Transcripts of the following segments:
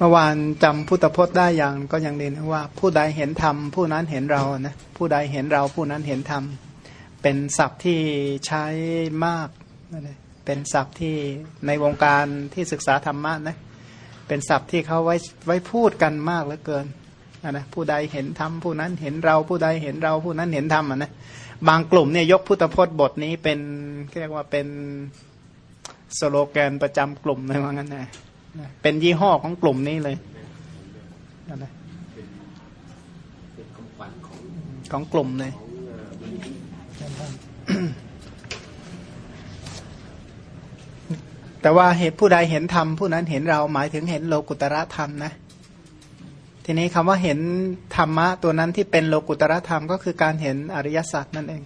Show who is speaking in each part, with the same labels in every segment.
Speaker 1: เมื่อวานจำพุทธพจน์ได้อย่างก็ยังเน้นว่า ผู้ใดเห็นธรรมผู้นั้นเห็นเรานะผู้ใดเห็นเราผู้นั้นเห็นธรรมเป็นศัพท์ที่ใช้มากเป็นศัพท์ที่ในวงการที่ศึกษาธรรมะนะเป็นศัพท์ที่เขาไว้ไว้พูดกันมากเหลือเกินนะผู้ใดเห็นธรรมผู้นั้นเห็นเราผู้ใดเห็นเราผู้นั้นเห็นธรรมอะนะบางกลุ่มเนี่ยยกพุทธพจน์บทนี้เป็นเรียกว่าเป็นสโลแกนประจำกลุ่มเลยว่างั้นนะ เป็นยี่ห้อของกลุ่มนี้เลยนะของกลุ่มเลยแต่ว่าเหตุผู้ใดเห็นธรรมผู้นั้นเห็นเราหมายถึงเห็นโลกุตระธรรมนะ ทีนี้คำว่าเห็นธรรมะตัวนั้นที่เป็นโลกุตระธรรม ก็คือการเห็นอริยสัจนั่นเอง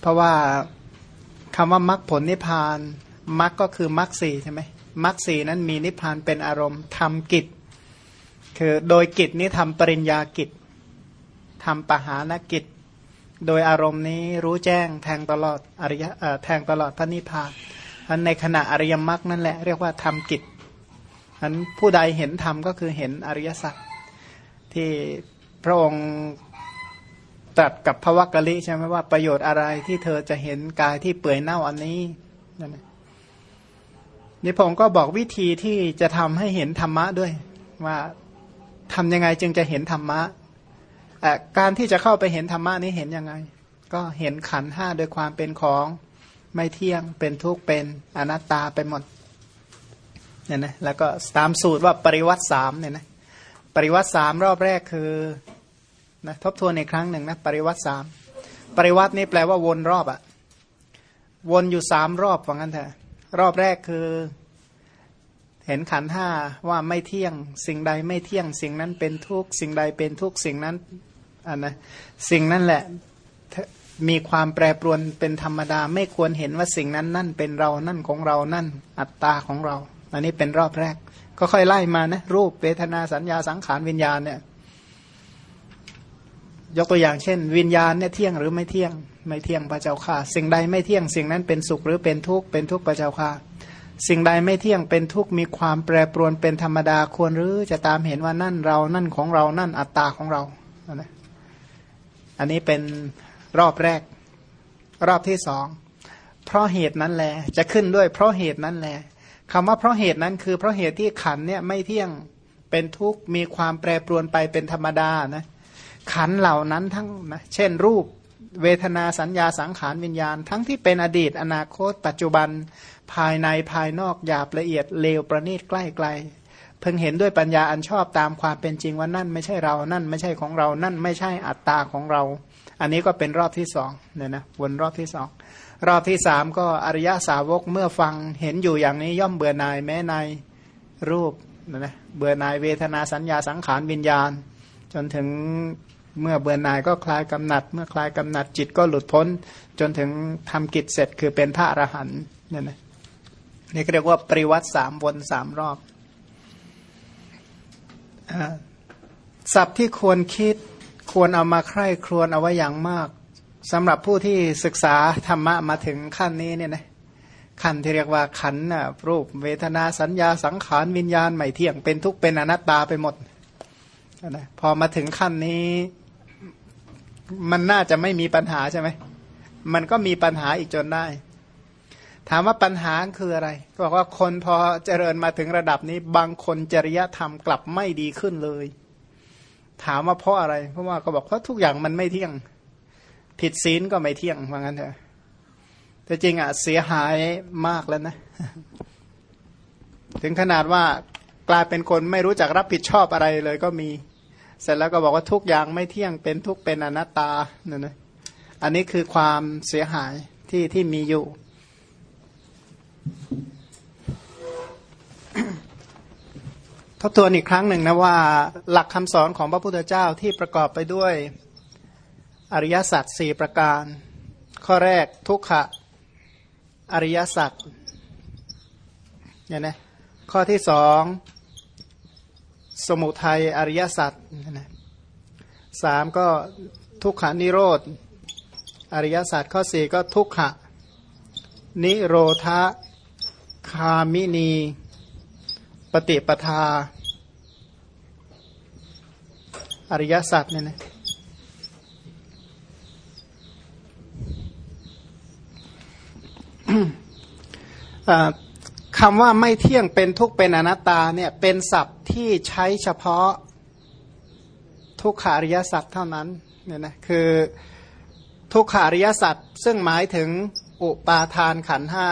Speaker 1: เพราะว่าคำว่ามรรคผลนิพพานมรรคก็คือมรรคสี่ใช่ไหม มรรคสีนั้นมีนิพพานเป็นอารมณ์ทำกิจ คือโดยกิจนี้ทำปริญญากิจทำปหานกิจ โดยอารมณ์นี้รู้แจ้งแทงตลอดอริยแทงตลอดพระนิพพานอันในขณะอริยมรรคนั่นแหละเรียกว่าทำกิจอันผู้ใดเห็นธรรมก็คือเห็นอริยสัจที่พระองค์ตรัสกับพระวักกะลิใช่ไหมว่าประโยชน์อะไรที่เธอจะเห็นกายที่เปื่อยเน่าอันนี้นั่นแหละ นี่ผมก็บอกวิธีที่จะทำให้เห็นธรรมะด้วย ว่าทำยังไงจึงจะเห็นธรรมะการที่จะเข้าไปเห็นธรรมะนี้เห็นยังไง ก็เห็นขันห้าโดยความเป็นของไม่เที่ยงเป็นทุกข์เป็นอนัตตาไปหมดเนี่ยนะแล้วก็ตามสูตรว่าปริวัติสามเนี่ยนะปริวัติสามรอบแรกคือนะทบทวนในครั้งหนึ่งนะปริวัติสามปริวัตินี่แปลว่าวนรอบอะวนอยู่สามรอบว่างั้นเถอะ รอบแรกคือ เห็นขันห้าว่าไม่เที่ยง สิ่งใดไม่เที่ยง สิ่งนั้นเป็นทุกสิ่งใดเป็นทุกสิ่งนั้นอันนะสิ่งนั้นแหละมีความแปรปรวนเป็นธรรมดา ไม่ควรเห็นว่าสิ่งนั้นนั่นเป็นเรานั่นของเรานั่น อัตตาของเรา อันนี้เป็นรอบแรก ก็ค่อยไล่มานะ รูปเวทนาสัญญาสังขารวิญญาณเนี่ยยกตัวอย่างเช่น วิญญาณเนี่ยเที่ยงหรือไม่เที่ยง ไม่เที่ยงพระเจ้าค่ะ สิ่งใดไม่เที่ยงสิ่งนั้นเป็นสุขหรือเป็นทุกข์เป็นทุกข์พระเจ้าค่ะ สิ่งใดไม่เที่ยงเป็นทุกข์มีความแปรปรวนเป็นธรรมดาควรหรือจะตามเห็นว่านั่นเรานั่นของเรานั่นอัตตาของเรานะอันนี้เป็นรอบแรก รอบที่สองเพราะเหตุนั้นแหละจะขึ้นด้วย เพราะเหตุนั้นแหละคำว่าเพราะเหตุนั้นคือเพราะเหตุที่ขันเนี่ยไม่เที่ยงเป็นทุกข์มีความแปรปรวนไปเป็นธรรมดานะขันเหล่านั้นทั้งนะเช่นรูป เวทนาสัญญาสังขารวิญญาณ ทั้งที่เป็นอดีตอนาคต ปัจจุบันภายในภายนอกหยาบละเอียดเลวประณีตใกล้ไกลเพิ่งเห็นด้วยปัญญาอันชอบตามความเป็นจริงว่านั่นไม่ใช่เรา นั่นไม่ใช่ของเรา นั่นไม่ใช่อัตตาของเรา อันนี้ก็เป็นรอบที่สองเนี่ยนะวนรอบที่สองรอบที่สามก็อริยสาวกเมื่อฟังเห็นอยู่อย่างนี้ย่อมเบื่อหน่ายแม้ในรูปนะนะเบื่อหน่ายเวทนาสัญญาสังขารวิญญาณ จนถึง เมื่อเบื่อหน่ายก็คลายกำหนัด เมื่อคลายกำหนัดจิตก็หลุดพ้น จนถึงทำกิจเสร็จคือเป็นพระอรหันต์เนี่ยนะนี่เรียกว่าปริวัติสามวนสามรอบศัพท์ที่ควรคิดควรเอามาใคร่ครวญเอาไว้อย่างมากสำหรับผู้ที่ศึกษาธรรมะมาถึงขั้นนี้เนี่ยนะขั้นที่เรียกว่าขันนะรูปเวทนาสัญญาสังขารวิญญาณไม่เที่ยงเป็นทุกเป็นอนัตตาไปหมดนะพอมาถึงขั้นนี้ มันน่าจะไม่มีปัญหาใช่ไหม มันก็มีปัญหาอีกจนได้ ถามว่าปัญหาคืออะไร ก็บอกว่าคนพอเจริญมาถึงระดับนี้ บางคนจริยธรรมกลับไม่ดีขึ้นเลย ถามว่าเพราะอะไร เพราะว่าก็บอกเพราะทุกอย่างมันไม่เที่ยง ผิดศีลก็ไม่เที่ยงว่างั้นเถอะแต่จริงอะเสียหายมากแล้วนะ ถึงขนาดว่ากลายเป็นคนไม่รู้จักรับผิดชอบอะไรเลยก็มี เสร็จแล้วก็บอกว่าทุกอย่างไม่เที่ยงเป็นทุกเป็นอนัตตาเนี่ยนะอันนี้คือความเสียหายที่ที่มีอยู่ ทบทวนอีกครั้งหนึ่งนะว่า หลักคำสอนของพระพุทธเจ้าที่ประกอบไปด้วยอริยสัจสี่ประการ ข้อแรกทุกขะอริยสัจเนี่ยนะข้อที่สอง สมุทัยอริยสัจสามก็ทุกขานิโรธอริยสัจข้อสี่ก็ทุกขะนิโรธาคามินี ปฏิปทา อริยสัจเนี่ยนะ คำว่าไม่เที่ยงเป็นทุกเป็นอนัตตาเนี่ยเป็นศัพท์ที่ใช้เฉพาะทุกขาริยสัจเท่านั้นเนี่ยนะคือทุกขาริยสัจซึ่งหมายถึงอุปาทานขันห้า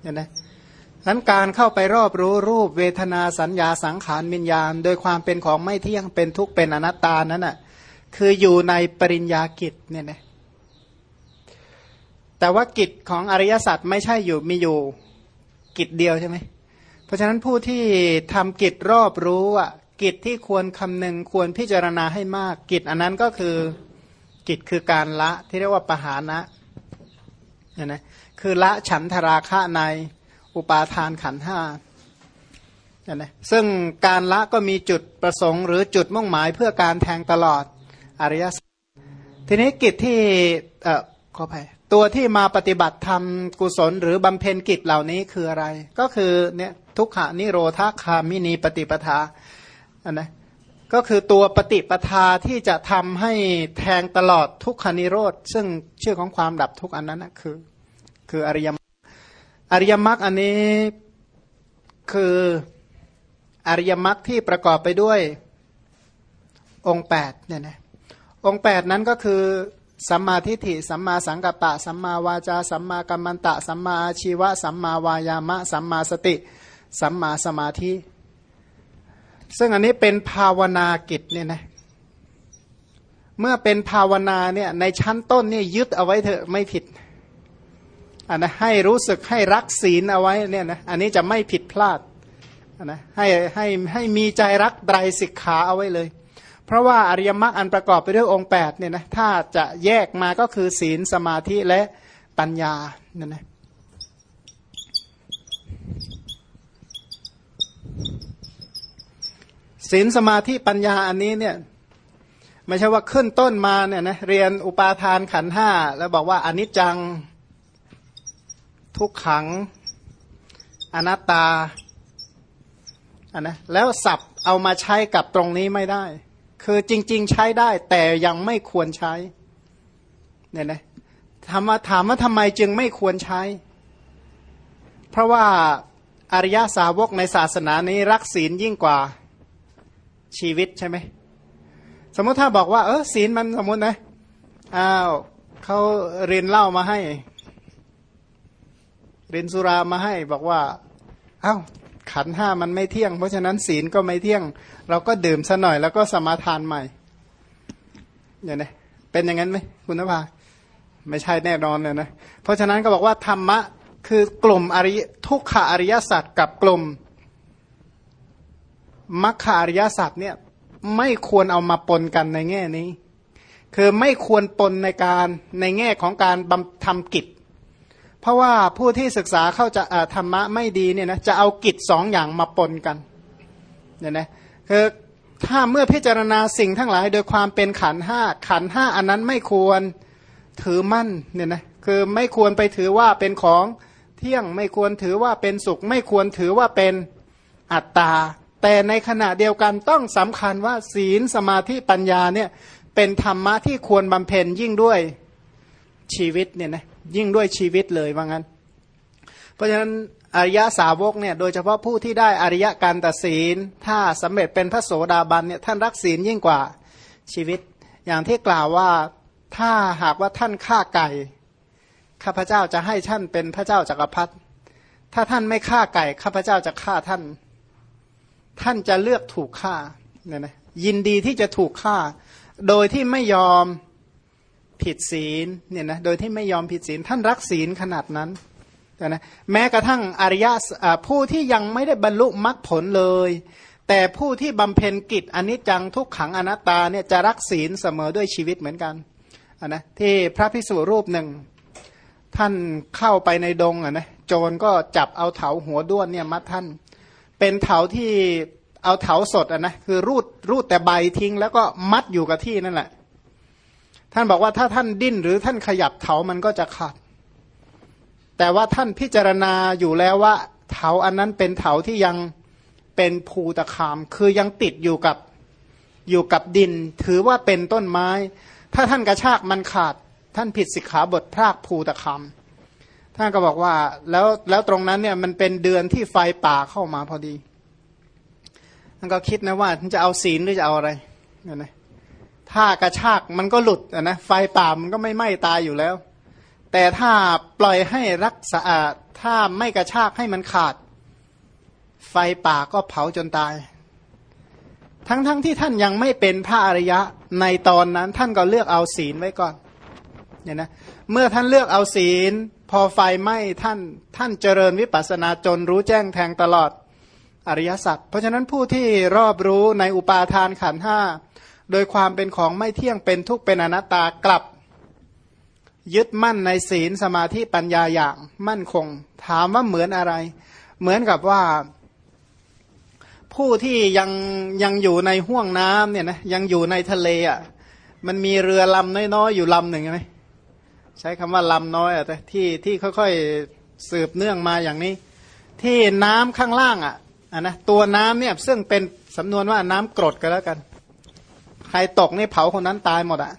Speaker 1: เนี่ยนะนั้นการเข้าไปรอบรู้รูปเวทนาสัญญาสังขารวิญญาณ โดยความเป็นของไม่เที่ยงเป็นทุกข์เป็นอนัตตานั้นอะคืออยู่ในปริญญากิจเนี่ยนะ แต่ว่ากิจของอริยสัจไม่ใช่อยู่มีอยู่กิจเดียวใช่ไหมเพราะฉะนั้นผู้ที่ทำกิจรอบรู้อะกิจที่ควรคำนึงควรพิจารณาให้มาก กิจอันนั้นก็คือกิจคือการละที่เรียกว่าปหานะเนี่ยนะคือละฉันทราคะในอุปาทานขันห้าเนี่ยนะซึ่งการละก็มีจุดประสงค์หรือจุดมุ่งหมายเพื่อการแทงตลอดอริยสัจทีนี้กิจที่เอ่อขออภัย ตัวที่มาปฏิบัติธรรมกุศลหรือบำเพ็ญกิจเหล่านี้คืออะไร ก็คือเนี่ยทุกขานิโรธาคามินีปฏิปทาอันนะก็คือตัวปฏิปทาที่จะทำให้แทงตลอดทุกขานิโรธ ซึ่งชื่อของความดับทุกอันนั้นนะคือ คืออริยมรรคอริยมรรคอันนี้คืออริยมรรคที่ประกอบไปด้วยองค์8เนี่ยนะองค์8นั้นก็คือ สัมมาทิฏฐิ สัมมาสังกัปปะ สัมมาวาจา สัมมากัมมันตะ สัมมาอาชีวะ สัมมาวายามะ สัมมาสติ สัมมาสมาธิ ซึ่งอันนี้เป็นภาวนากิจเนี่ยนะ เมื่อเป็นภาวนาเนี่ยในชั้นต้นเนี่ยึดเอาไว้เถอะไม่ผิดอันนะให้รู้สึกให้รักศีลเอาไว้เนี่ยนะอันนี้จะไม่ผิดพลาดอันนะให้ให้ให้มีใจรักไตรสิกขาเอาไว้เลย เพราะว่าอริยมรรคอันประกอบไปด้วยองค์8เนี่ยนะถ้าจะแยกมาก็คือศีลสมาธิและปัญญาเนี่ยนะศีลสมาธิปัญญาอันนี้เนี่ยไม่ใช่ว่าขึ้นต้นมาเนี่ยนะเรียนอุปาทานขันห้าแล้วบอกว่าอนิจจังทุกขังอนัตตาอันนะแล้วสับเอามาใช้กับตรงนี้ไม่ได้ คือจริง ๆ ใช้ได้ แต่ยังไม่ควรใช้เนี่ยนะถามว่าถามว่าทำไมจึงไม่ควรใช้ เพราะว่าอริยสาวกในศาสนานี้รักศีลยิ่งกว่าชีวิตใช่ไหมสมมติถ้าบอกว่าเออศีลมันสมมตินะอ้าวเขาเรียนเล่ามาให้เรียนสุรามาให้บอกว่าอา้าว ขันห้ามันไม่เที่ยง เพราะฉะนั้นศีลก็ไม่เที่ยง เราก็ดื่มซะหน่อยแล้วก็สมาทานใหม่อย่างนี้เป็นอย่างนั้นไหมคุณนภาไม่ใช่แน่นอนเลยนะเพราะฉะนั้นก็บอกว่าธรรมะคือกลุ่มอริทุกขาอริยสัจกับกลุ่มมัคคาอริยสัจเนี่ยไม่ควรเอามาปนกันในแง่นี้ คือไม่ควรปนในการในแง่ของการบำทำกิจ เพราะว่าผู้ที่ศึกษาเข้าจะธรรมะไม่ดีเนี่ยนะจะเอากิจสองอย่างมาปนกันเนี่ยนะคือถ้าเมื่อพิจารณาสิ่งทั้งหลาย โดยความเป็นขันห้าขันห้าอันนั้นไม่ควรถือมั่นเนี่ยนะคือไม่ควรไปถือว่าเป็นของเที่ยงไม่ควรถือว่าเป็นสุข ไม่ควรถือว่าเป็นอัตตา แต่ในขณะเดียวกันต้องสำคัญว่าศีลสมาธิปัญญาเนี่ยเป็นธรรมะที่ควรบำเพ็ญยิ่งด้วยชีวิตเนี่ยนะ ยิ่งด้วยชีวิตเลยว่างั้น เพราะฉะนั้นอริยสาวกเนี่ยโดยเฉพาะผู้ที่ได้อริยการตัดศีล ถ้าสำเร็จเป็นพระโสดาบันเนี่ยท่านรักศีลยิ่งกว่าชีวิต อย่างที่กล่าวว่าถ้าหากว่าท่านฆ่าไก่ ข้าพเจ้าจะให้ท่านเป็นพระเจ้าจากักรพรรดิถ้าท่านไม่ฆ่าไก่ข้าพเจ้าจะฆ่าท่าน ท่านจะเลือกถูกฆ่าเนี่ยนะยินดีที่จะถูกฆ่า โดยที่ไม่ยอม ผิดศีลเนี่ยนะโดยที่ไม่ยอมผิดศีลท่านรักศีลขนาดนั้นนะแม้กระทั่งอริยะผู้ที่ยังไม่ได้บรรลุมรรคผลเลย แต่ผู้ที่บำเพ็ญกิจอนิจจังทุกขังอนัตตาเนี่ยจะรักศีลเสมอด้วยชีวิตเหมือนกันนะที่พระพิสุรูปหนึ่ง ท่านเข้าไปในดงอะนะโจรก็จับเอาเถาหัวด้วนเนี่ยมัดท่าน เป็นเถาที่เอาเถาสดอะนะคือรูดรูดแต่ใบทิ้งแล้วก็มัดอยู่กับที่นั่นแหละ ท่านบอกว่าถ้าท่านดิ้นหรือท่านขยับเถามันก็จะขาด แต่ว่าท่านพิจารณาอยู่แล้วว่าเถาอันนั้นเป็นเถาที่ยังเป็นภูตะคาม คือยังติดอยู่กับอยู่กับดิน ถือว่าเป็นต้นไม้ ถ้าท่านกระชากมันขาด ท่านผิดสิกขาบทพรากภูตะคามท่านก็บอกว่าแล้วแล้วตรงนั้นเนี่ยมันเป็นเดือนที่ไฟป่าเข้ามาพอดีท่านก็คิดนะว่าจะเอาศีลหรือจะเอาอะไรเนี่ยนะ ถ้ากระชากมันก็หลุดนะไฟป่ามันก็ไม่ไหม้ตายอยู่แล้ว แต่ถ้าปล่อยให้รักษาดถ้าไม่กระชากให้มันขาด ไฟป่าก็เผาจนตาย ทั้งๆทที่ท่านยังไม่เป็นพระอริยะในตอนนั้นท่านก็เลือกเอาศีลไว้ก่อนเนี่ยนะเมื่อท่านเลือกเอาศีล พอไฟไหม้ท่านท่านเจริญวิปัสสนาจนรู้แจ้งแทงตลอดอริยสัจเพราะฉะนั้นผู้ที่รอบรู้ในอุปาทานขันห้า โดยความเป็นของไม่เที่ยงเป็นทุกข์เป็นอนัตตากลับ ยึดมั่นในศีลสมาธิปัญญาอย่างมั่นคง ถามว่าเหมือนอะไร เหมือนกับว่า ผู้ที่ยังยังอยู่ในห่วงน้ำเนี่ยนะยังอยู่ในทะเลอะมันมีเรือลำน้อยๆอยู่ลำหนึ่งไหมใช้คำว่าลำน้อยอะแต่ที่ที่ค่อยๆสืบเนื่องมาอย่างนี้ ที่น้ำข้างล่างอะอะนะตัวน้ำเนี่ยซึ่งเป็นสำนวนว่าน้ำกรดกันแล้วกัน ใครตกนี่เผาคนนั้นตายหมดอะ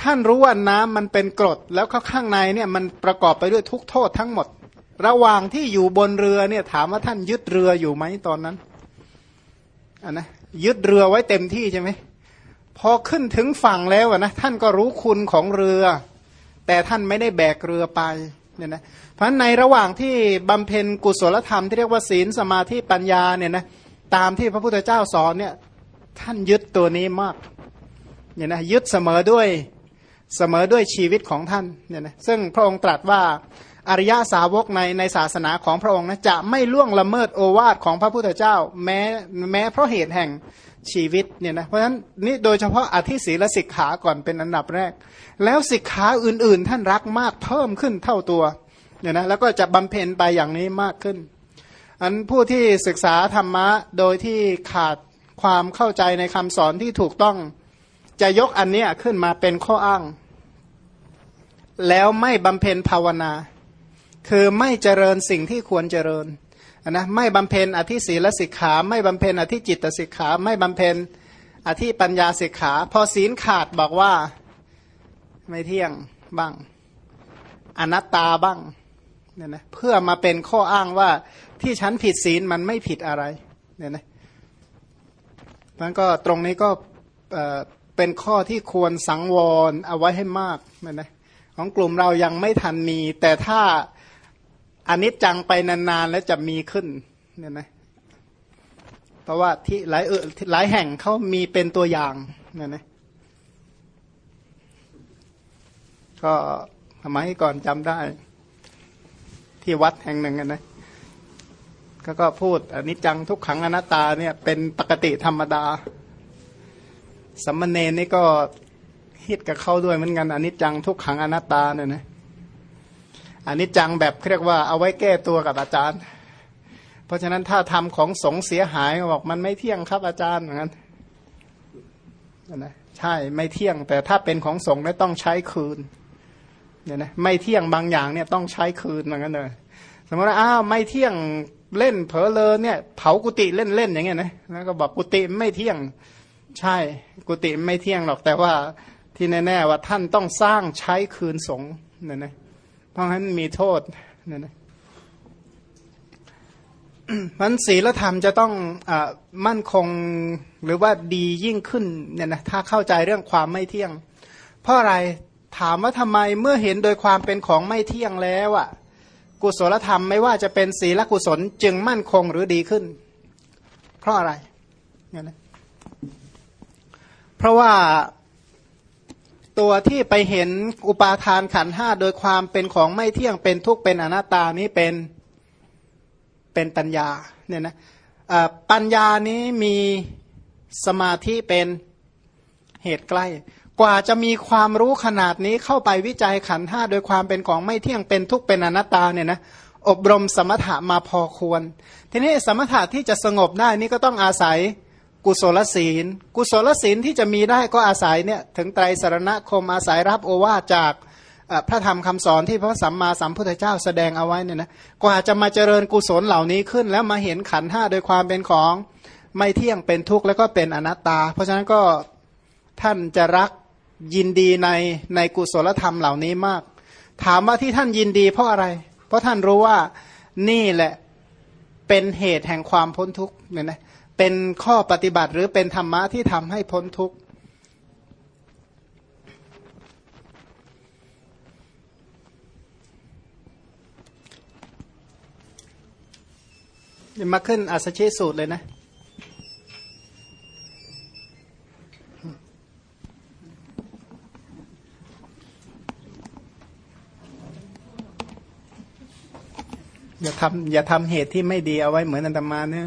Speaker 1: ท่านรู้ว่าน้ำมันเป็นกรด แล้วข้างในเนี่ยมันประกอบไปด้วยทุกโทษทั้งหมด ระหว่างที่อยู่บนเรือเนี่ยถามว่าท่านยึดเรืออยู่ไหมตอนนั้นอันนะยึดเรือไว้เต็มที่ใช่ไหมพอขึ้นถึงฝั่งแล้วนะท่านก็รู้คุณของเรือ แต่ท่านไม่ได้แบกเรือไปเนี่ยนะเพราะในระหว่างที่บำเพ็ญกุศลธรรมที่เรียกว่าศีลสมาธิปัญญาเนี่ยนะตามที่พระพุทธเจ้าสอนเนี่ย ท่านยึดตัวนี้มากเนี่ยนะยึดเสมอด้วยเสมอด้วยชีวิตของท่านเนี่ยนะซึ่งพระองค์ตรัสว่าอริยสาวกในในศาสนาของพระองค์นะจะไม่ล่วงละเมิดโอวาทของพระพุทธเจ้า แม้แม้เพราะเหตุแห่งชีวิตเนี่ยนะเพราะฉะนั้นนี่โดยเฉพาะอธิศีลสิกขาก่อนเป็นอันดับแรก แล้วสิกขาอื่นๆ ท่านรักมากเพิ่มขึ้นเท่าตัวเนี่ยนะแล้วก็จะบำเพ็ญไปอย่างนี้มากขึ้น อันผู้ที่ศึกษาธรรมะโดยที่ขาด ความเข้าใจในคำสอนที่ถูกต้องจะยกอันนี้ขึ้นมาเป็นข้ออ้าง แล้วไม่บำเพ็ญภาวนา คือไม่เจริญสิ่งที่ควรเจริญนะไม่บำเพ็ญอธิศีลสิกขา ไม่บำเพ็ญอธิจิตสิกขา ไม่บำเพ็ญอธิปัญญาสิกขา พอศีลขาดบอกว่าไม่เที่ยงบ้าง อนัตตาบ้างเนี่ยนะเพื่อมาเป็นข้ออ้างว่าที่ฉันผิดศีลมันไม่ผิดอะไรเนี่ยนะ มันก็ตรงนี้ก็เป็นข้อที่ควรสังวรเอาไว้ให้มากนะนะของกลุ่มเรายังไม่ทันมี แต่ถ้าอันนี้จังไปนานๆแล้วจะมีขึ้นเนี่ยนะเพราะว่าที่หลายเออหลายแห่งเขามีเป็นตัวอย่างเนี่ยนะก็ทำไมก่อนจำได้ ที่วัดแห่งหนึ่งนะ ก็ก็พูดอนิจจังทุกขังอนัตตาเนี่ยเป็นปกติธรรมดาสัมมเนนี่ก็ฮิตกับเข้าด้วยเหมือนกันอนิจจังทุกขังอนัตตาเนี่ยนะอนิจจังแบบเรียกว่าเอาไว้แก้ตัวกับอาจารย์ เพราะฉะนั้นถ้าทำของสงเสียหายบอกมันไม่เที่ยงครับอาจารย์เหมือนกันนะใช่ไม่เที่ยงแต่ถ้าเป็นของสงเนี่ยต้องใช้คืนเนี่ยนะไม่เที่ยงบางอย่างเนี่ยต้องใช้คืนเหมือนกันเลย สมมติว่าอ้าวไม่เที่ยงเล่นเผลอเลอเนี่ยเผากุฏิเล่นๆอย่างเงี้ยนะแล้วก็บอกกุฏิไม่เที่ยงใช่ กุฏิไม่เที่ยงหรอกแต่ว่าที่แน่ๆว่าท่านต้องสร้างใช้คืนสงเนี่ยนะเพราะฉะนั้นมีโทษเนี่ยนะมันศีลธรรมจะต้องอมั่นคงหรือว่าดียิ่งขึ้นเนี่ยนะถ้าเข้าใจเรื่องความไม่เที่ยง เพราะอะไรถามว่าทำไมเมื่อเห็นโดยความเป็นของไม่เที่ยงแล้วอะ่ะ กุศลธรรมไม่ว่าจะเป็นศีลกุศลจึงมั่นคงหรือดีขึ้น เพราะอะไรเนี่ยนะเพราะว่าตัวที่ไปเห็นอุปาทานขันห้าโดยความเป็นของไม่เที่ยงเป็นทุกข์เป็นอนัตตานี้เป็นเป็นปัญญาเนี่ยนะปัญญานี้มีสมาธิเป็นเหตุใกล้ กว่าจะมีความรู้ขนาดนี้เข้าไปวิจัยขันห้าโดยความเป็นของไม่เที่ยงเป็นทุกข์เป็นอนัตตาเนี่ยนะอบรมสมถะมาพอควร ทีนี้สมถะที่จะสงบได้นี่ก็ต้องอาศัยกุศลศีล กุศลศีลที่จะมีได้ก็อาศัยเนี่ยถึงไตรสารณคมอาศัยรับโอวาจากพระธรรมคำสอนที่พระสัมมาสัมพุทธเจ้าแสดงเอาไว้เนี่ยนะกว่าจะมาเจริญกุศลเหล่านี้ขึ้น แล้วมาเห็นขันห้าโดยความเป็นของไม่เที่ยงเป็นทุกข์แล้วก็เป็นอนัตตา เพราะฉะนั้นก็ท่านจะรัก ยินดีในในกุศลธรรมเหล่านี้มาก ถามว่าที่ท่านยินดีเพราะอะไร เพราะท่านรู้ว่านี่แหละเป็นเหตุแห่งความพ้นทุกข์เนี่ยนะเป็นข้อปฏิบัติหรือเป็นธรรมะที่ทำให้พ้นทุกข์มาขึ้นอัศชิสูตรเลยนะ อย่าทำอย่าทำเหตุที่ไม่ดีเอาไว้เหมือนอันตมาเนี่ย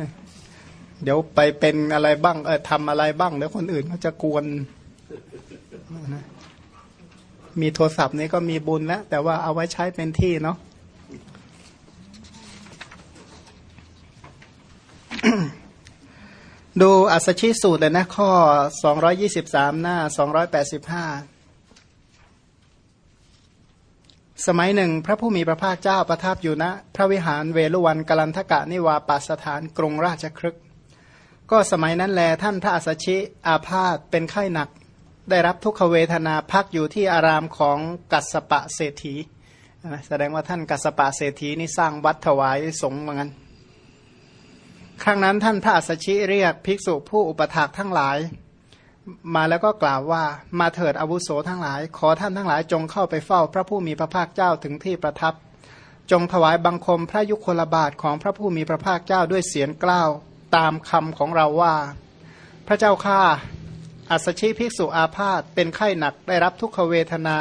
Speaker 1: เดี๋ยวไปเป็นอะไรบ้างเออทำอะไรบ้างเดี๋ยวคนอื่นเขาจะกวนนะมีโทรศัพท์นี้ก็มีบุญแล้ว แต่ว่าเอาไว้ใช้เป็นที่เนาะดูอัศชิสูตรเลยนะ ข้อ 223 หน้า 285 สมัยหนึ่ง พระผู้มีพระภาคเจ้าประทับอยู่ณนะพระวิหารเวลุวันกลันทกะนิวาปัสถานกรุงราชครึก ก็สมัยนั้นแลท่านพระอัสชิอาพาธเป็นไข้หนัก ได้รับทุกขเวทนาพักอยู่ที่อารามของกัสปะเศรษฐีแสดงว่าท่านกัสปะเศรษฐีนี่สร้างวัดถวายสงฆ์เหมือนกันครั้งนั้นท่านพระอัสชิเรียกภิกษุผู้อุปถากทั้งหลาย มาแล้วก็กล่าวว่ามาเถิดอาวุโสทั้งหลาย ขอท่านทั้งหลายจงเข้าไปเฝ้าพระผู้มีพระภาคเจ้าถึงที่ประทับ จงถวายบังคมพระยุคลบาทของพระผู้มีพระภาคเจ้าด้วยเสียงกล้าวตามคำของเราว่า พระเจ้าข้าอัสชิภิกษุอาพาธเป็นไข้หนักได้รับทุกขเวทนา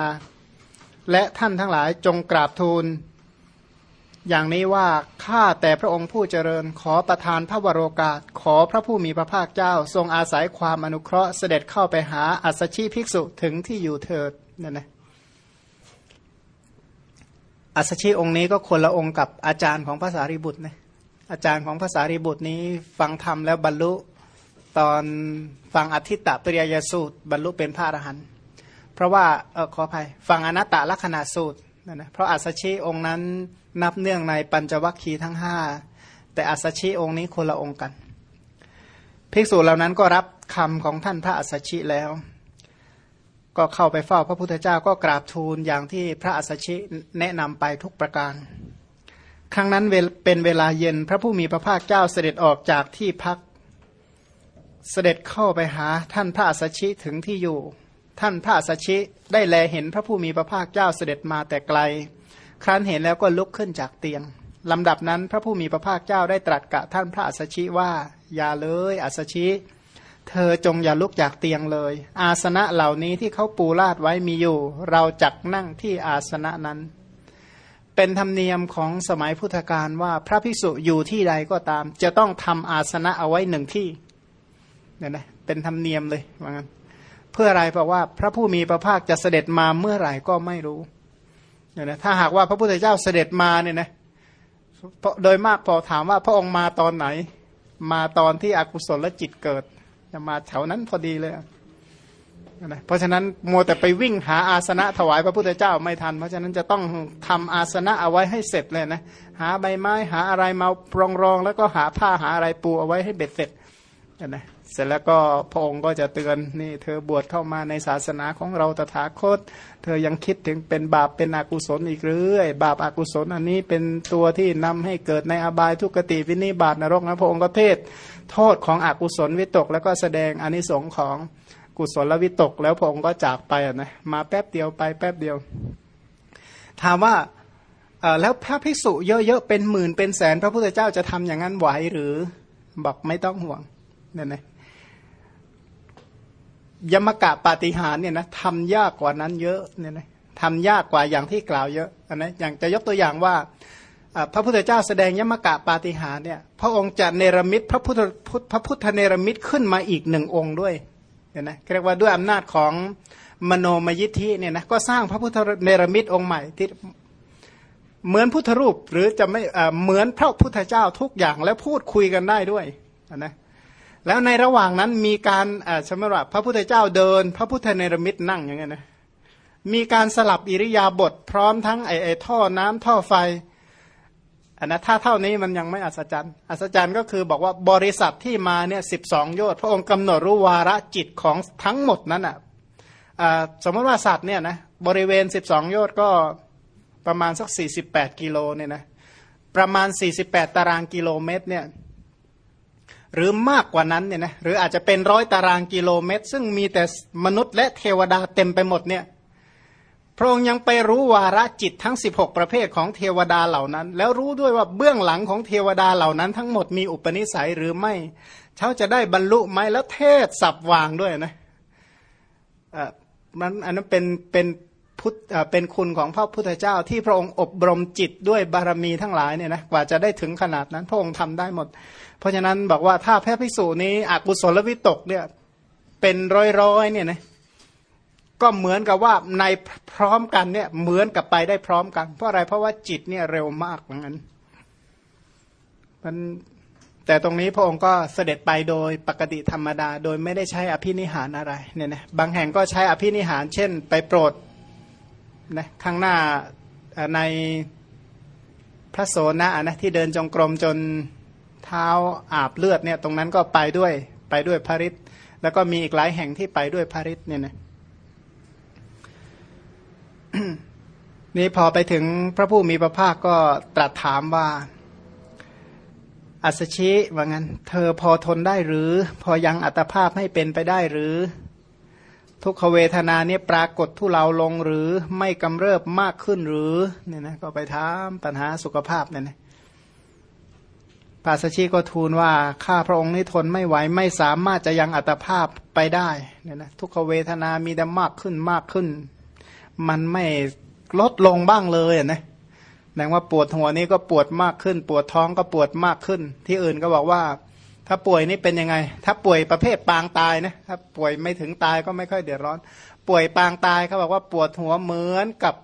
Speaker 1: และท่านทั้งหลายจงกราบทูล อย่างนี้ว่าข้าแต่พระองค์ผู้เจริญขอประทานพระวโรกาส ขอพระผู้มีพระภาคเจ้า ทรงอาศัยความอนุเคราะห์เสด็จเข้าไปหาอัศชีภิกษุถึงที่อยู่เถิดนั่นนะอัศชีองค์นี้ก็คนละองค์กับอาจารย์ของภาษาริบุตรนะอาจารย์ของภาษาริบุตรนี้ฟังธรรมแล้วบรรลุตอนฟังอธิตตปริยสูตร บรรลุเป็นพระอรหันต์เพราะว่าเออขออภัยฟังอนัตตลักษณะสูตรนะนะเพราะอัศชีองค์นั้น นับเนื่องในปัญจวัคคีย์ทั้งห้าแต่อัสชิองค์นี้คนละองค์กัน ภิกษุเหล่านั้นก็รับคำของท่านพระอัสชิแล้ว ก็เข้าไปเฝ้าพระพุทธเจ้าก็กราบทูลอย่างที่พระอัสชิแนะนำไปทุกประการ ครั้งนั้นเป็นเวลาเย็นพระผู้มีพระภาคเจ้าเสด็จออกจากที่พัก เสด็จเข้าไปหาท่านพระอัสชิถึงที่อยู่ ท่านพระอัสชิได้แลเห็นพระผู้มีพระภาคเจ้าเสด็จมาแต่ไกล ครั้นเห็นแล้วก็ลุกขึ้นจากเตียงลำดับนั้นพระผู้มีพระภาคเจ้าได้ตรัสกับท่านพระอัสชิว่า อย่าเลยอัสชิ เธอจงอย่าลุกจากเตียงเลย อาสนะเหล่านี้ที่เขาปูลาดไว้มีอยู่ เราจักนั่งที่อาสนะนั้น เป็นธรรมเนียมของสมัยพุทธกาลว่าพระภิกษุอยู่ที่ใดก็ตาม จะต้องทำอาสนะเอาไว้หนึ่งที่เนี่ยนะเป็นธรรมเนียมเลยว่างั้นเพื่ออะไรเพราะว่าพระผู้มีพระภาคจะเสด็จมาเมื่อไหร่ก็ไม่รู้ เนี่ยนะถ้าหากว่าพระพุทธเจ้าเสด็จมาเนี่ยนะโดยมากพอถามว่าพระองค์มาตอนไหน มาตอนที่อกุศลและจิตเกิด จะมาแถวนั้นพอดีเลยนะเพราะฉะนั้นมัวแต่ไปวิ่งหาอาสนะถวายพระพุทธเจ้าไม่ทัน เพราะฉะนั้นจะต้องทำอาสนะเอาไว้ให้เสร็จเลยนะหาใบไม้หาอะไรมารองรอง แล้วก็หาผ้าหาอะไรปูเอาไว้ให้เบ็ดเสร็จนะ เสร็จแล้วก็พระองค์ก็จะเตือนนี่เธอบวชเข้ามาในศาสนาของเราตถาคต เธอยังคิดถึงเป็นบาปเป็นอกุศลอีกหรือบาปอากุศลอันนี้เป็นตัวที่นำให้เกิดในอบายทุกติวินิบาตนรกนะพระองค์ก็เทศโทษของอกุศลวิตก แล้วก็แสดงอนิสงค์ของกุศลวิตก แล้วพระองค์ก็จากไปนะมาแป๊บเดียวไปแป๊บเดียว ถามว่าแล้วพระภิกษุเยอะๆเป็นหมื่นเป็นแสน พระพุทธเจ้าจะทำอย่างนั้นไหวหรือบอกไม่ต้องห่วงเนี่ยนะ ยมกะปาฏิหารเนี่ยนะทำยากกว่านั้นเยอะเนี่ยนะทำยากกว่าอย่างที่กล่าวเยอะอันนะอย่างจะยกตัวอย่างว่าพระพุทธเจ้าแสดงยมกะปาฏิหารเนี่ยพระองค์จะเนรมิตพระพุทธพระพุทธเนรมิตขึ้นมาอีกหนึ่งองค์ด้วยเนี่ยนะเรียกว่าด้วยอำนาจของมโนมยิทธิเนี่ยนะก็สร้างพระพุทธเนรมิตองค์ใหม่ที่เหมือนพุทธรูปหรือจะไม่เหมือนพระพุทธเจ้าทุกอย่างแล้วพูดคุยกันได้ด้วยนะ แล้วในระหว่างนั้นมีการอ่าสมมติว่าพระพุทธเจ้าเดิน พระพุทธเนรมิตนั่งอย่างเงี้ยนะมีการสลับอิริยาบถพร้อมทั้งไอไอท่อน้ำท่อไฟอันนะถ้าเท่านี้มันยังไม่อัศจรรย์อัศจรรย์ก็คือบอกว่าบริษัทที่มาเนี่ยสิบสองโยชน์พระองค์กำหนดรู้วาระจิตของทั้งหมดนั้นอะสมมติว่าสัตว์เนี่ยนะบริเวณสิบสองโยชน์ก็ประมาณสักสี่สิบแปดกิโลเนี่ยนะประมาณสี่สิบแปดตารางกิโลเมตรเนี่ย หรือมากกว่านั้นเนี่ยนะหรืออาจจะเป็นร้อยตารางกิโลเมตร ซึ่งมีแต่มนุษย์และเทวดาเต็มไปหมดเนี่ยพระองค์ยังไปรู้วาระจิตทั้ง 16 ประเภทของเทวดาเหล่านั้น แล้วรู้ด้วยว่าเบื้องหลังของเทวดาเหล่านั้น ทั้งหมดมีอุปนิสัยหรือไม่เขาจะได้บรรลุไหมแล้วเทศสับวางด้วยนะอ่ามันอันนั้นเป็นเป็นพุทธเป็นคุณของพระพุทธเจ้าที่พระองค์อบรมจิตด้วยบารมีทั้งหลายเนี่ยนะกว่าจะได้ถึงขนาดนั้น พระองค์ทำได้หมด เพราะฉะนั้นบอกว่าถ้าแพทย์พิสูจนี้อกุศลวิตกเนี่ยเป็นร้อยๆเนี่ยนะก็เหมือนกับว่าในพร้อมกันเนี่ยเหมือนกับไปได้พร้อมกัน เพราะอะไรเพราะว่าจิตเนี่ยเร็วมากเหมือนกันมันแต่ตรงนี้พระองค์ก็เสด็จไปโดยปกติธรรมดา โดยไม่ได้ใช้อภินิหารอะไรเนี่ยนะบางแห่งก็ใช้อภินิหาร เช่น ไปโปรดนะข้างหน้าในพระโสนะนะที่เดินจงกรมจน เท้าอาบเลือดเนี่ยตรงนั้นก็ไปด้วยไปด้วยพระฤทธิ์แล้วก็มีอีกหลายแห่งที่ไปด้วยพระฤทธิ์เนี่ยนะนี่พอไปถึงพระผู้มีพระภาคก็ตรัสถามว่า อัศชิว่างั้น เธอพอทนได้หรือ พอยังอัตภาพให้เป็นไปได้หรือ ทุกขเวทนาเนี่ยปรากฏทุเลาลงหรือไม่กำเริบมากขึ้นหรือเนี่ยนะก็ไปถามปัญหาสุขภาพเนี่ยนะ ปาสชิก็ทูลว่าข้าพระองค์นี่ทนไม่ไหวไม่สามารถจะยังอัตภาพไปได้เนี่ยนะทุกขเวทนามีแต่มากขึ้นมากขึ้น มันไม่ลดลงบ้างเลยนะแสดงว่าปวดหัวนี้ก็ปวดมากขึ้น ปวดท้องก็ปวดมากขึ้น ที่อื่นก็บอกว่า ถ้าป่วยนี่เป็นยังไง ถ้าป่วยประเภทปางตายนะถ้าป่วยไม่ถึงตายก็ไม่ค่อยเดือดร้อน ป่วยปางตายเขาบอกว่าปวดหัวเหมือนกับ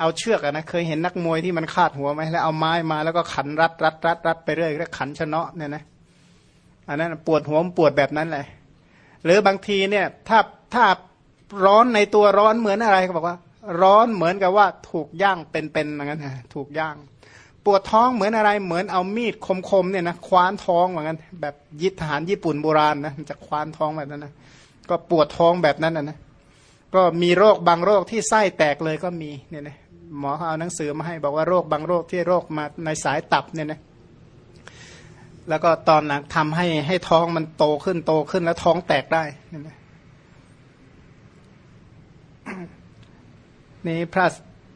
Speaker 1: เอาเชือกอะนะเคยเห็นนักมวยที่มันคาดหัวไหมแล้วเอาไม้มาแล้วก็ขันรัดรัดรัดรัดไปเรื่อยแล้วขันชนะเนี่ยนะอันนั้นปวดหัวปวดแบบนั้นเลยหรือบางทีเนี่ยถ้าถ้าร้อนในตัวร้อนเหมือนอะไรเขาบอกว่า ร้อนเหมือนกับว่าถูกย่างเป็นๆอย่างนั้นถูกย่าง ปวดท้องเหมือนอะไรเหมือนเอามีดคมๆเนี่ยนะคว้านท้องอย่างนั้นแบบยิทหารญี่ปุ่นโบราณนะจะคว้านท้องแบบนั้นนะก็ปวดท้องแบบนั้นนะนะก็มีโรคบางโรคที่ไส้แตกเลยก็มีเนี่ยนะ หมอเขาเอาหนังสือมาให้บอกว่าโรคบางโรคที่โรคมาในสายตับเนี่ยนะแล้วก็ตอนหลังทำให้ให้ท้องมันโตขึ้นโตขึ้นแล้วท้องแตกได้เนี่ยนะนี่พระ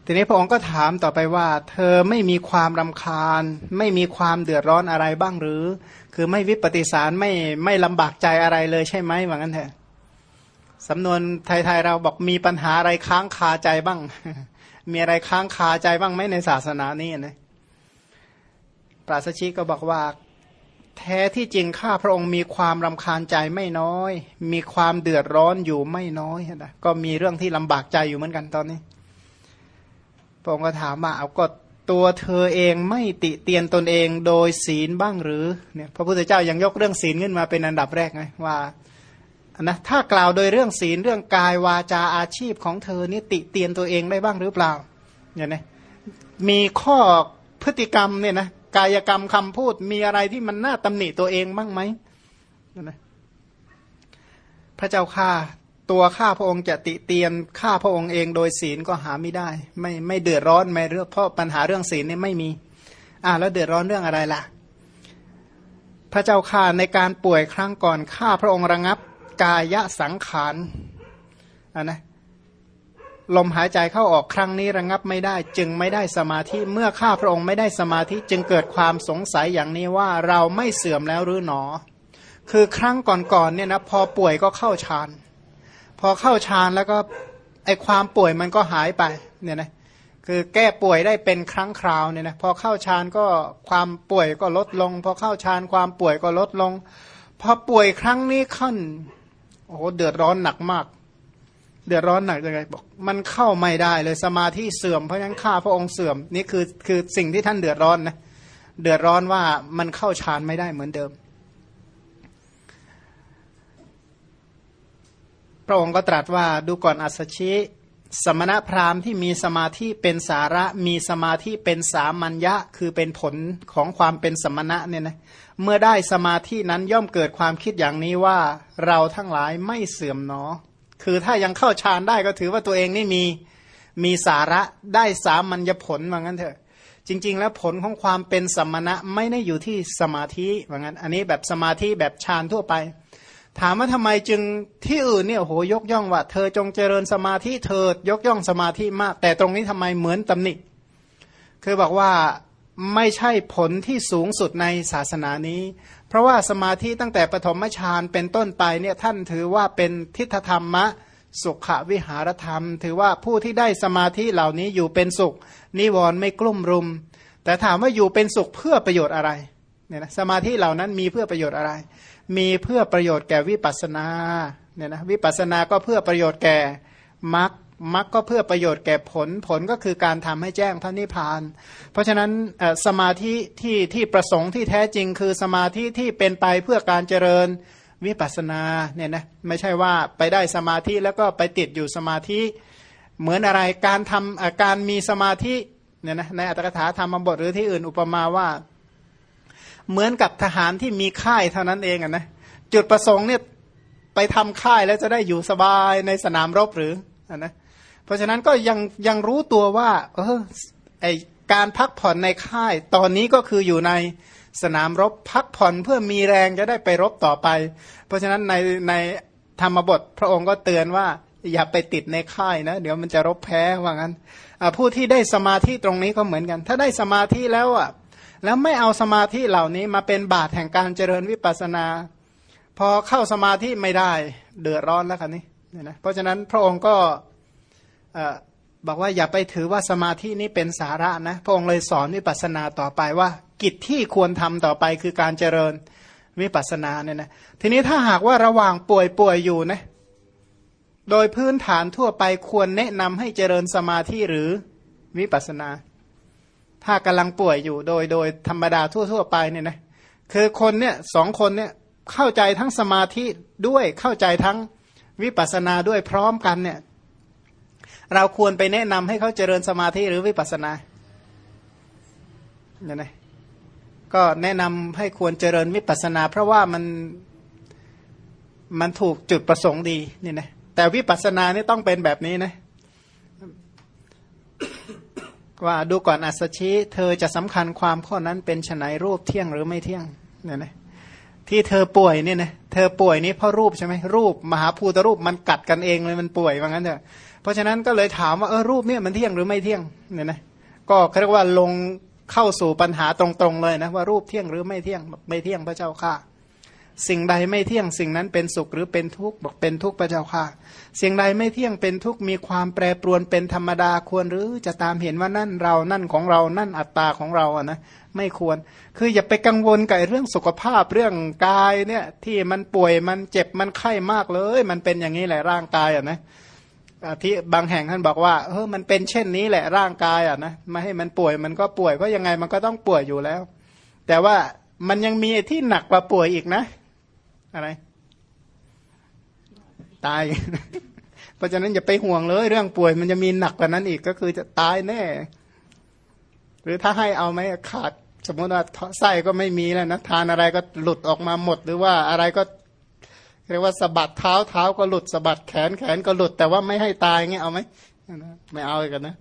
Speaker 1: ทีนี้พระองค์ก็ถามต่อไปว่า เธอไม่มีความรำคาญ ไม่มีความเดือดร้อนอะไรบ้างหรือ คือไม่วิปฏิสารไม่ไม่ลำบากใจอะไรเลยใช่ไหมว่างั้นเถอะสำนวนไทยๆเราบอกมีปัญหาอะไรค้างคาใจบ้าง มีอะไรค้างคาใจบ้างไหมในศาสนานี้นะปราศชิกก็บอกว่า แท้ที่จริงข้าพระองค์มีความรำคาญใจไม่น้อย มีความเดือดร้อนอยู่ไม่น้อยนะก็มีเรื่องที่ลำบากใจอยู่เหมือนกันตอนนี้พระองค์ก็ถามว่าเอาก็ตัวเธอเองไม่ติเตียนตนเองโดยศีลบ้างหรือเนี่ยพระพุทธเจ้ายังยกเรื่องศีลขึ้นมาเป็นอันดับแรกไงว่า นะถ้ากล่าวโดยเรื่องศีลเรื่องกายวาจาอาชีพของเธอนี่ติเตียนตัวเองได้บ้างหรือเปล่าเนี่ยนะมีข้อพฤติกรรมเนี่ยนะกายกรรมคำพูดมีอะไรที่มันน่าตำหนิตัวเองบ้างไหมนะพระเจ้าข้าตัวข้าพระองค์จะติเตียนข้าพระองค์เองโดยศีลก็หาไม่ได้ ไม่ไม่เดือดร้อนไม่เรื่องเพราะปัญหาเรื่องศีลนี่ไม่มีอ่าแล้วเดือดร้อนเรื่องอะไรล่ะ พระเจ้าข้าในการป่วยครั้งก่อนข้าพระองค์ระงับ กายสังขารอ่านะลมหายใจเข้าออกครั้งนี้ระงับไม่ได้ จึงไม่ได้สมาธิเมื่อข้าพระองค์ไม่ได้สมาธิจึงเกิดความสงสัยอย่างนี้ว่าเราไม่เสื่อมแล้วหรือหนอ คือครั้งก่อนๆเนี่ยนะพอป่วยก็เข้าฌานพอเข้าฌานแล้วก็ไอความป่วยมันก็หายไปเนี่ยนะคือแก้ป่วยได้เป็นครั้งคราวเนี่ยนะพอเข้าฌานก็ความป่วยก็ลดลง พอเข้าฌานความป่วยก็ลดลง พอป่วยครั้งนี้ขั้น โอ้โหเดือดร้อนหนักมาก เดือดร้อนหนักยังไงบอก มันเข้าไม่ได้เลยสมาธิเสื่อมเพราะฉะนั้นข้าพระองค์เสื่อมนี่คือคือสิ่งที่ท่านเดือดร้อนนะเดือดร้อนว่ามันเข้าฌานไม่ได้เหมือนเดิม พระองค์ก็ตรัสว่าดูก่อนอัศชิสมณพราหมณ์ที่มีสมาธิเป็นสาระมีสมาธิเป็นสามัญญะ คือเป็นผลของความเป็นสมณะเนี่ยนะ เมื่อได้สมาธินั้นย่อมเกิดความคิดอย่างนี้ว่าเราทั้งหลายไม่เสื่อมเนอ คือถ้ายังเข้าฌานได้ก็ถือว่าตัวเองนี่มีมีสาระได้สามัญญผลว่างั้นเถอะ จริง ๆ แล้วผลของความเป็นสมณะไม่ได้อยู่ที่สมาธิว่างั้น อันนี้แบบสมาธิแบบฌานทั่วไป ถามว่าทำไมจึงที่อื่นเนี่ยโหยกย่องว่า เธอจงเจริญสมาธิเธอยกย่องสมาธิมาก แต่ตรงนี้ทำไมเหมือนตำหนิคือบอกว่า ไม่ใช่ผลที่สูงสุดในศาสนานี้ เพราะว่าสมาธิตั้งแต่ปฐมฌานเป็นต้นไปเนี่ยท่านถือว่าเป็นทิฏฐธรรมะ สุขวิหารธรรม ถือว่าผู้ที่ได้สมาธิเหล่านี้อยู่เป็นสุข นิวรณ์ไม่กลุ่มรุม แต่ถามว่าอยู่เป็นสุขเพื่อประโยชน์อะไรเนี่ยนะสมาธิเหล่านั้นมีเพื่อประโยชน์อะไร มีเพื่อประโยชน์แก่วิปัสสนาเนี่ยนะวิปัสนาก็เพื่อประโยชน์แก่มรรค มรรคก็เพื่อประโยชน์แก่ผลผลก็คือการทำให้แจ้งพระนิพพาน เพราะฉะนั้นสมาธิที่ที่ประสงค์ที่แท้จริงคือสมาธิที่เป็นไปเพื่อการเจริญวิปัสสนาเนี่ยนะไม่ใช่ว่าไปได้สมาธิแล้วก็ไปติดอยู่สมาธิ เหมือนอะไรการทำการมีสมาธิเนี่ยนะในอัตถกถาธรรมบทหรือที่อื่นอุปมาว่า เหมือนกับทหารที่มีค่ายเท่านั้นเองอะนะจุดประสงค์เนี่ยไปทำค่ายแล้วจะได้อยู่สบายในสนามรบหรืออะนะเราะฉะนั้นก็ยังยังรู้ตัวว่า เออไอการพักผ่อนในค่าย ตอนนี้ก็คืออยู่ในสนามรบพักผ่อนเพื่อมีแรงจะได้ไปรบต่อไป เพราะฉะนั้นในในธรรมบทพระองค์ก็เตือนว่า อย่าไปติดในค่ายนะ เดี๋ยวมันจะรบแพ้ว่างั้นผู้ที่ได้สมาธิตรงนี้ก็เหมือนกัน ถ้าได้สมาธิแล้วอะแล้วไม่เอาสมาธิเหล่านี้มาเป็นบาตแห่งการเจริญวิปัสนา พอเข้าสมาธิไม่ได้เดือดร้อนแล้วกันนี่เนี่ยนะเพราะฉะนั้นพระองค์ก็ บอกว่าอย่าไปถือว่าสมาธินี้เป็นสาระนะพระองค์เลยสอนวิปัสนาต่อไปว่า กิจที่ควรทำต่อไปคือการเจริญวิปัสนาเนี่ยนะทีนี้ถ้าหากว่าระหว่างป่วยป่วยอยู่นะโดยพื้นฐานทั่วไปควรแนะนำให้เจริญสมาธิหรือวิปัสนา ถ้ากำลังป่วยอยู่โดยโดยธรรมดาทั่ว ๆ ไปเนี่ยนะคือคนเนี่ยสองคนเนี่ยเข้าใจทั้งสมาธิด้วยเข้าใจทั้งวิปัสสนาด้วยพร้อมกันเนี่ย เราควรไปแนะนำให้เขาเจริญสมาธิหรือวิปัสสนาเนี่ยนะก็แนะนำให้ควรเจริญวิปัสสนา เพราะว่ามันมันถูกจุดประสงค์ดีเนี่ยนะแต่วิปัสสนานี่ต้องเป็นแบบนี้นะว่าดูก่อนอัศชีเธอจะสำคัญความข้อนั้นเป็นฉนัยรูปเที่ยงหรือไม่เที่ยงเนี่ยนะที่เธอป่วยเนี่ยนะเธอป่วยนี่เพราะรูปใช่ไหมรูป มหาภูตรูปมันกัดกันเองเลยมันป่วยว่างั้นเถอะ เพราะฉะนั้นก็เลยถามว่าเออรูปเนี่ยมันเที่ยงหรือไม่เที่ยงเนี่ยนะก็เรียกว่าลงเข้าสู่ปัญหาตรงๆเลยนะว่ารูปเที่ยงหรือไม่เที่ยงไม่เที่ยงพระเจ้าค่ะ สิ่งใดไม่เที่ยงสิ่งนั้นเป็นสุขหรือเป็นทุกข์บอกเป็นทุกข์พระเจ้าค่ะ สิ่งใดไม่เที่ยงเป็นทุกข์มีความแปรปรวนเป็นธรรมดาควรหรือจะตามเห็นว่านั่นเรานั่นของเรานั่นอัตตาของเราอะนะไม่ควร คืออย่าไปกังวลกับเรื่องสุขภาพเรื่องกายเนี่ยที่มันป่วยมันเจ็บมันไข้มากเลย มันเป็นอย่างนี้แหละร่างกายอะนะ ที่บางแห่งท่านบอกว่าเออมันเป็นเช่นนี้แหละร่างกายอะนะไม่ให้มันป่วยมันก็ป่วยเพราะยังไงมันก็ต้องป่วยอยู่แล้ว แต่ว่ามันยังมีที่หนักกว่าป่วยอีกนะ อะไร ตาย เพราะฉะนั้นอย่าไปห่วงเลย เรื่องป่วยมันจะมีหนักกว่านั้นอีกก็คือจะตายแน่ หรือถ้าให้เอาไหมขาด สมมติว่าไส้ก็ไม่มีแล้วนะทานอะไรก็หลุดออกมาหมด หรือว่าอะไรก็ เรียกว่าสะบัดเท้าเท้าก็หลุดสะบัดแขนแขนก็หลุดแต่ว่าไม่ให้ตายเงี้ยเอาไหมไม่เอาเลยกันนะ